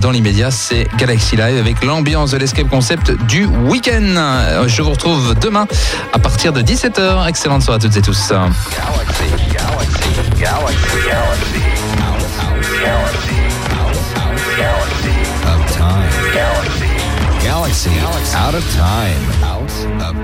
Dans l'immédiat, c'est Galaxy Live avec l'ambiance de l'Escape Concept du week-end. Je vous retrouve demain à partir de 17h. Excellente soirée à toutes et tous. Galaxy. Out of time.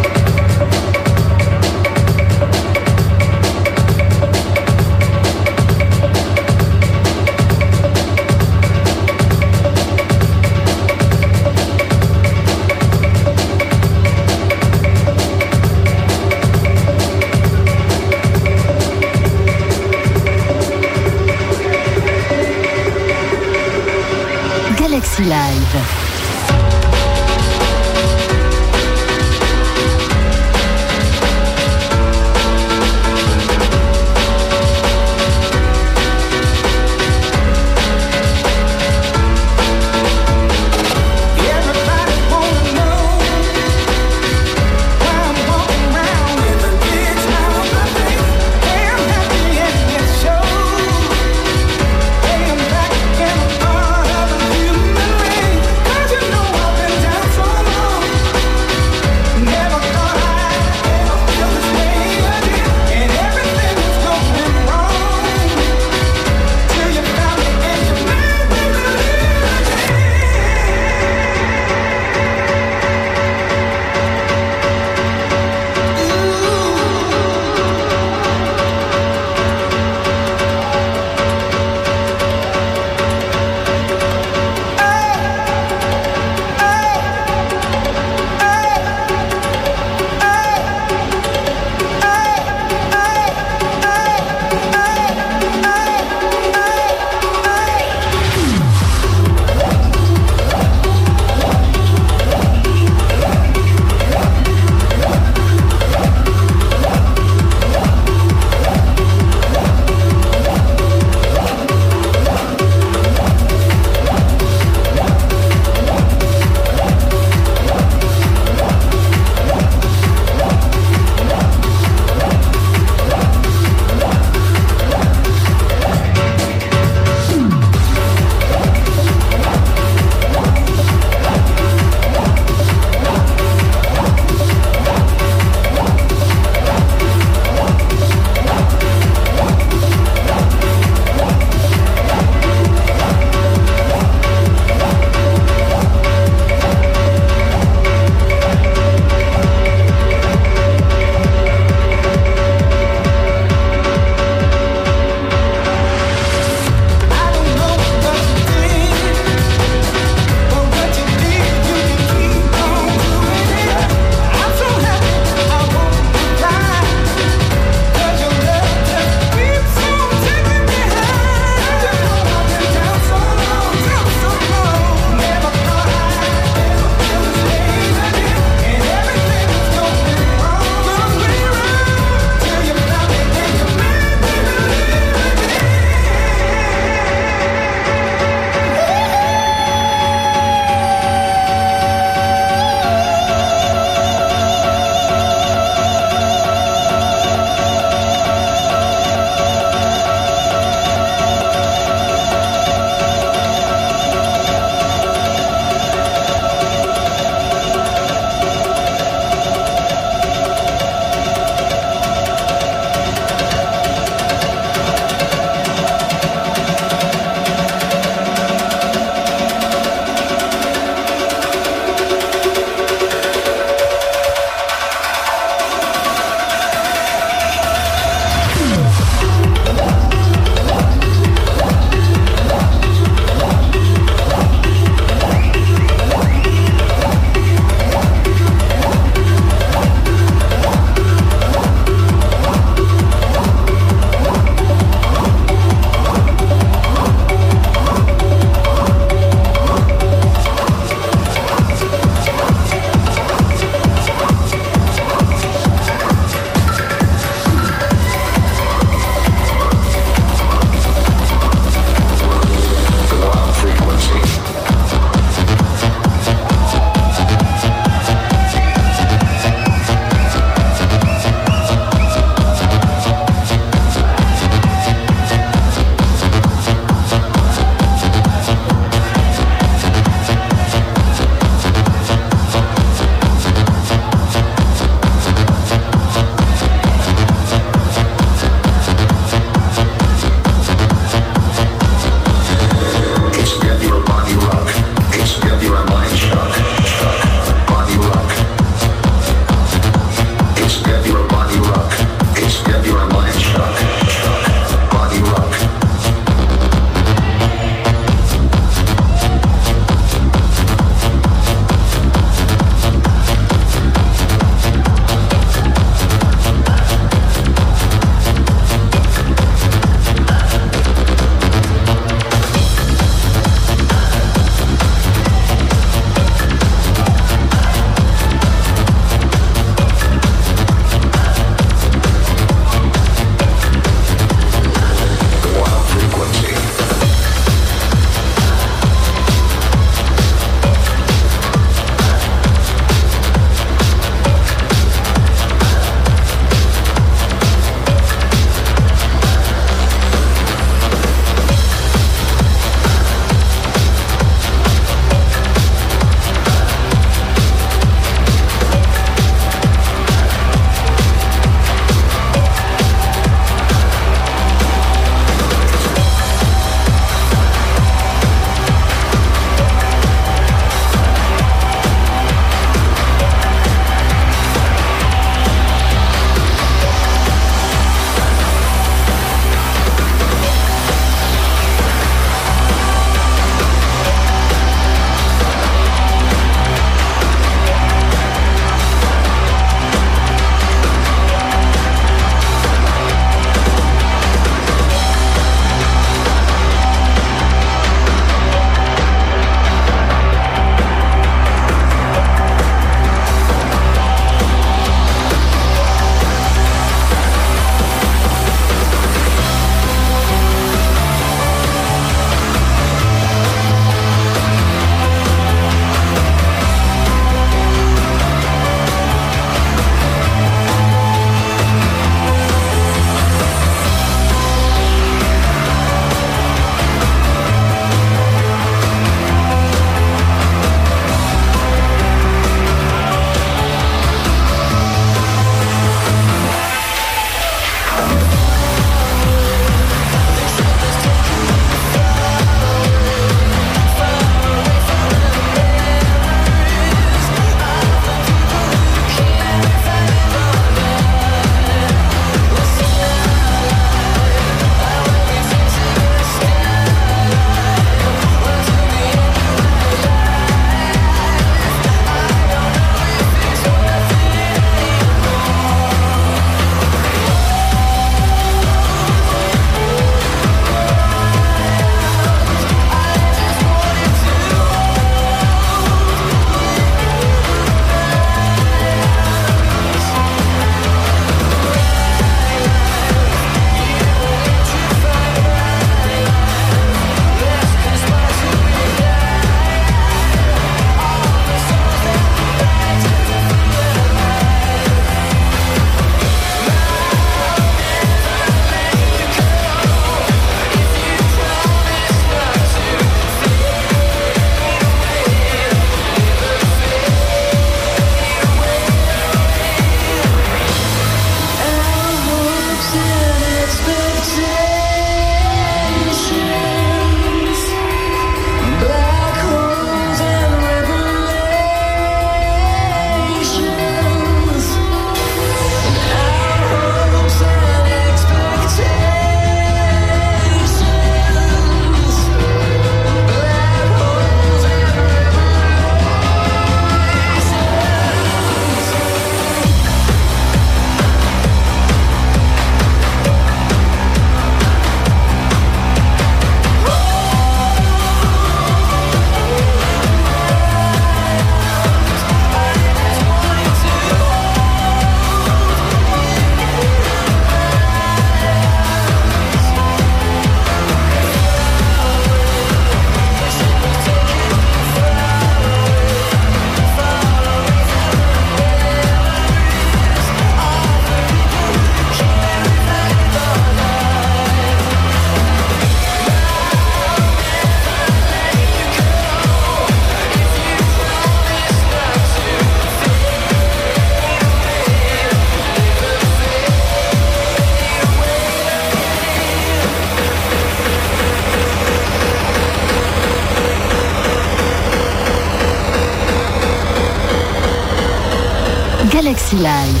Live.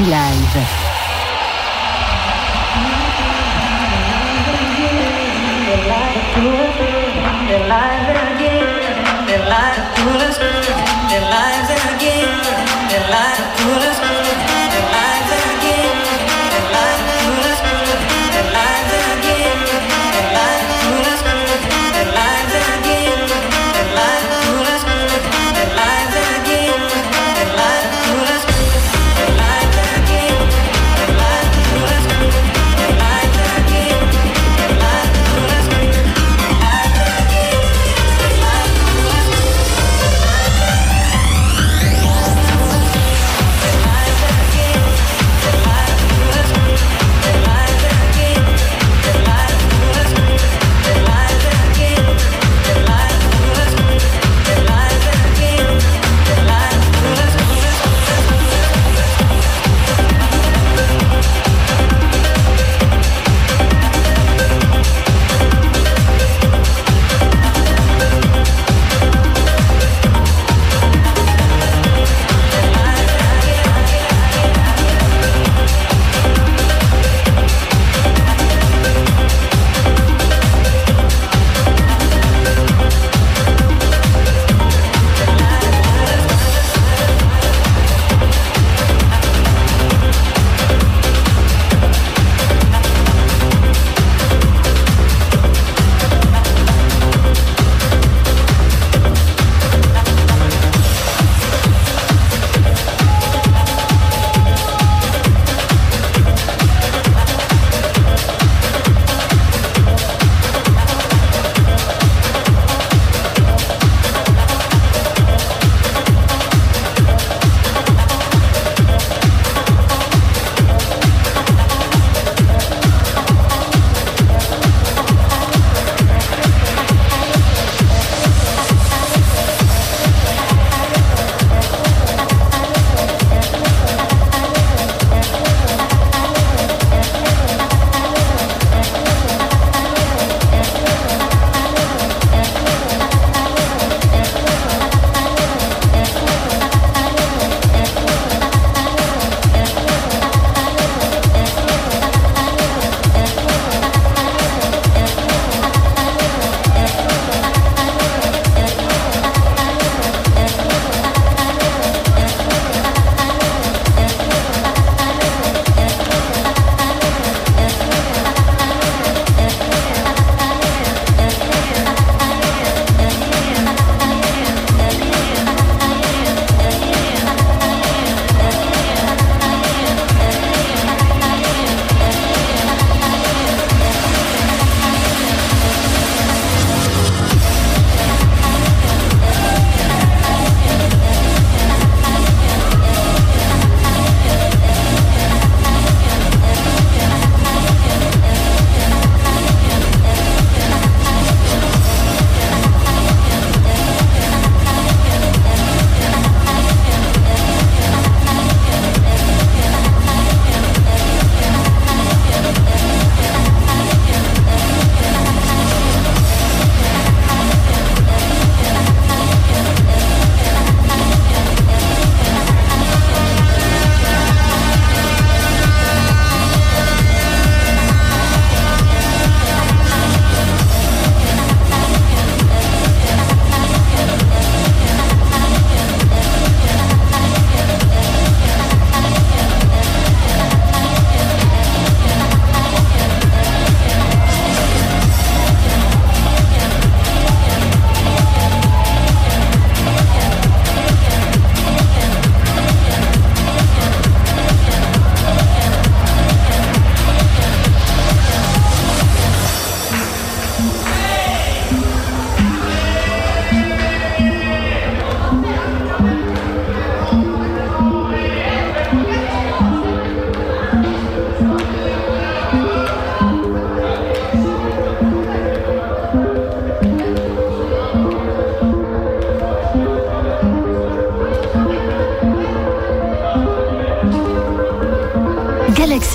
Live.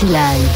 Live.